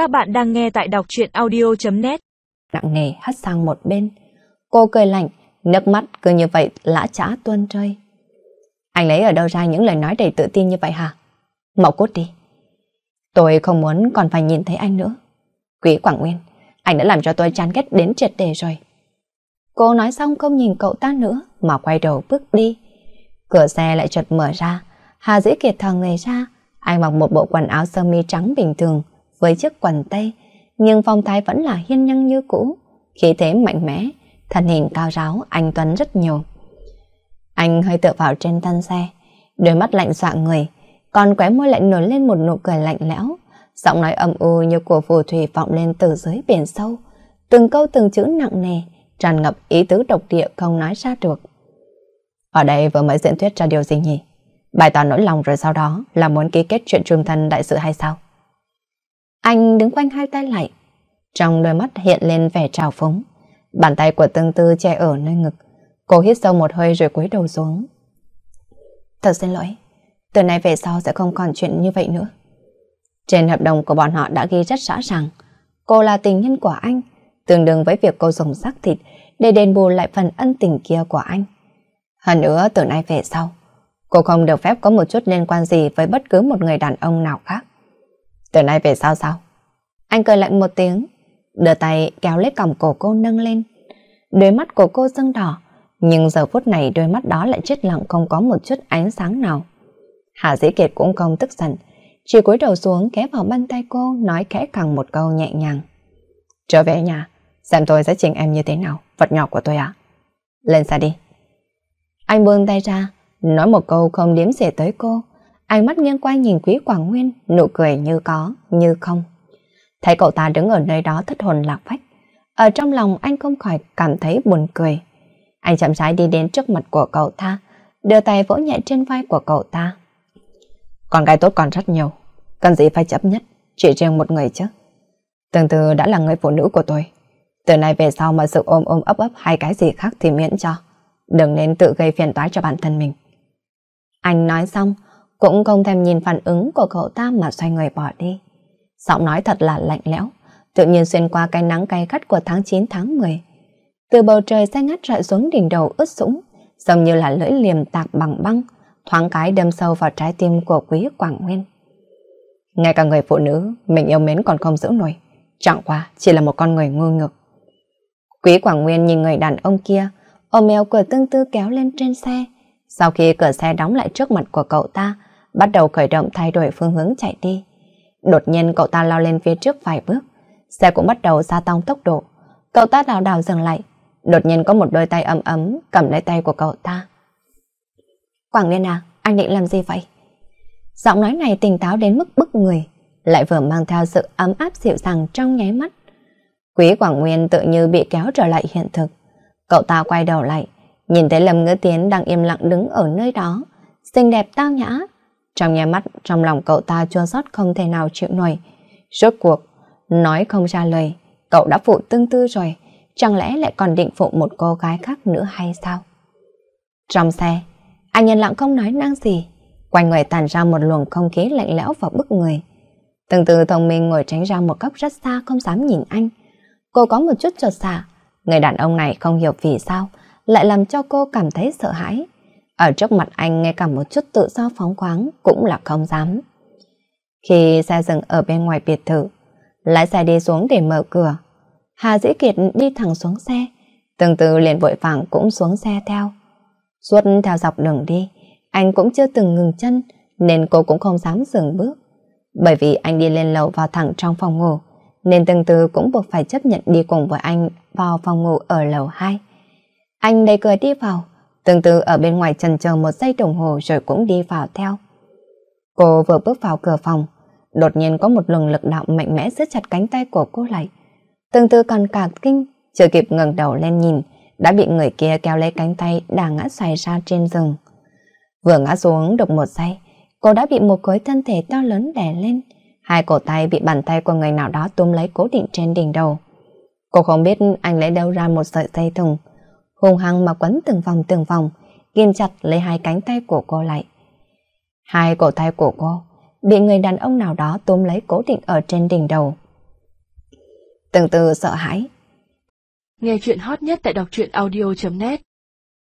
Các bạn đang nghe tại đọc truyện audio.net Nặng nề hắt sang một bên. Cô cười lạnh, nước mắt cứ như vậy lã chã tuôn rơi. Anh lấy ở đâu ra những lời nói đầy tự tin như vậy hả? mậu cút đi. Tôi không muốn còn phải nhìn thấy anh nữa. Quý Quảng Nguyên, anh đã làm cho tôi chán ghét đến triệt đề rồi. Cô nói xong không nhìn cậu ta nữa mà quay đầu bước đi. Cửa xe lại chợt mở ra. Hà Dĩ Kiệt thò người ra. Anh mặc một bộ quần áo sơ mi trắng bình thường với chiếc quần tây. Nhưng phong thái vẫn là hiên ngang như cũ. Khí thế mạnh mẽ, thân hình cao ráo, anh Tuấn rất nhiều. Anh hơi tựa vào trên thân xe. Đôi mắt lạnh dọa người. Còn khóe môi lại nổi lên một nụ cười lạnh lẽo. Giọng nói âm u như của phù thủy vọng lên từ dưới biển sâu. Từng câu từng chữ nặng nề tràn ngập ý tứ độc địa không nói ra được. Ở đây vừa mới diễn thuyết ra điều gì nhỉ? Bài toán nỗi lòng rồi sau đó là muốn ký kết chuyện trung thân đại sự hay sao? Anh đứng quanh hai tay lại, trong đôi mắt hiện lên vẻ trào phúng. Bàn tay của tương tư che ở nơi ngực. Cô hít sâu một hơi rồi cúi đầu xuống. Thật xin lỗi, từ nay về sau sẽ không còn chuyện như vậy nữa. Trên hợp đồng của bọn họ đã ghi rất rõ ràng, cô là tình nhân của anh, tương đương với việc cô dùng xác thịt để đền bù lại phần ân tình kia của anh. Hơn nữa từ nay về sau, cô không được phép có một chút liên quan gì với bất cứ một người đàn ông nào khác. Từ nay về sau sao? Anh cười lạnh một tiếng, đưa tay kéo lấy còng cổ cô nâng lên. Đôi mắt của cô sưng đỏ, nhưng giờ phút này đôi mắt đó lại chết lặng không có một chút ánh sáng nào. Hà Dĩ Kiệt cũng không tức giận, chỉ cúi đầu xuống kéo vào bàn tay cô nói khẽ càng một câu nhẹ nhàng. Trở về nhà, xem tôi sẽ chỉnh em như thế nào, vật nhỏ của tôi ạ. Lên xe đi. Anh buông tay ra, nói một câu không điếm xỉa tới cô. Ánh mắt nghiêng qua nhìn quý Quảng Nguyên, nụ cười như có, như không. Thấy cậu ta đứng ở nơi đó thất hồn lạc phách. Ở trong lòng anh không khỏi cảm thấy buồn cười. Anh chậm rãi đi đến trước mặt của cậu ta, đưa tay vỗ nhẹ trên vai của cậu ta. Con gái tốt còn rất nhiều, cần gì phải chấp nhất, chỉ riêng một người chứ. Từng từ đã là người phụ nữ của tôi. Từ nay về sau mà sự ôm ôm ấp ấp hay cái gì khác thì miễn cho. Đừng nên tự gây phiền toái cho bản thân mình. Anh nói xong, cũng không thèm nhìn phản ứng của cậu ta mà xoay người bỏ đi. Giọng nói thật là lạnh lẽo, tự nhiên xuyên qua cái nắng cay gắt của tháng 9 tháng 10. Từ bầu trời xanh ngắt rọi xuống đỉnh đầu ướt sũng, giống như là lưỡi liềm tạc bằng băng, thoáng cái đâm sâu vào trái tim của quý Quảng Nguyên. Ngay cả người phụ nữ mình yêu mến còn không giữ nổi, chẳng qua chỉ là một con người ngu ngược. Quý Quảng Nguyên nhìn người đàn ông kia, ôm eo cửa tương tư kéo lên trên xe. Sau khi cửa xe đóng lại trước mặt của cậu ta, bắt đầu khởi động thay đổi phương hướng chạy đi. Đột nhiên cậu ta lao lên phía trước vài bước, xe cũng bắt đầu gia tăng tốc độ. Cậu ta đào đào dừng lại, đột nhiên có một đôi tay ấm ấm cầm lấy tay của cậu ta. Quảng Nguyên à, anh định làm gì vậy? Giọng nói này tỉnh táo đến mức bức người, lại vừa mang theo sự ấm áp dịu dàng trong nháy mắt. Quý Quảng Nguyên tự như bị kéo trở lại hiện thực. Cậu ta quay đầu lại, nhìn thấy Lâm Ngữ Tiến đang im lặng đứng ở nơi đó, xinh đẹp tao nhã. Trong nhà mắt, trong lòng cậu ta chua xót không thể nào chịu nổi. Rốt cuộc, nói không ra lời, cậu đã phụ tương tư rồi, chẳng lẽ lại còn định phụ một cô gái khác nữa hay sao? Trong xe, anh nhân lặng không nói năng gì, quanh người tàn ra một luồng không khí lạnh lẽo và bức người. Từng từ thông minh ngồi tránh ra một góc rất xa không dám nhìn anh. Cô có một chút trột xạ, dạ. người đàn ông này không hiểu vì sao lại làm cho cô cảm thấy sợ hãi. Ở trước mặt anh ngay cả một chút tự do phóng khoáng cũng là không dám. Khi xe dừng ở bên ngoài biệt thự, lái xe đi xuống để mở cửa. Hà Dĩ Kiệt đi thẳng xuống xe, từng từ liền vội vàng cũng xuống xe theo. Suốt theo dọc đường đi, anh cũng chưa từng ngừng chân, nên cô cũng không dám dừng bước. Bởi vì anh đi lên lầu vào thẳng trong phòng ngủ, nên từng từ cũng buộc phải chấp nhận đi cùng với anh vào phòng ngủ ở lầu 2. Anh đầy cười đi vào, từng từ ở bên ngoài trần chờ một giây đồng hồ rồi cũng đi vào theo. Cô vừa bước vào cửa phòng, đột nhiên có một luồng lực đạo mạnh mẽ siết chặt cánh tay của cô lại. Từng từ còn cả kinh, chưa kịp ngẩng đầu lên nhìn, đã bị người kia kéo lấy cánh tay đà ngã xoay ra trên rừng. Vừa ngã xuống được một giây, cô đã bị một khối thân thể to lớn đè lên, hai cổ tay bị bàn tay của người nào đó túm lấy cố định trên đỉnh đầu. Cô không biết anh lấy đâu ra một sợi dây thừng, hùng hăng mà quấn từng vòng từng vòng, ghim chặt lấy hai cánh tay của cô lại. Hai cổ tay của cô bị người đàn ông nào đó túm lấy cố định ở trên đỉnh đầu. từng từ sợ hãi. Nghe chuyện hot nhất tại đọc truyện audio.net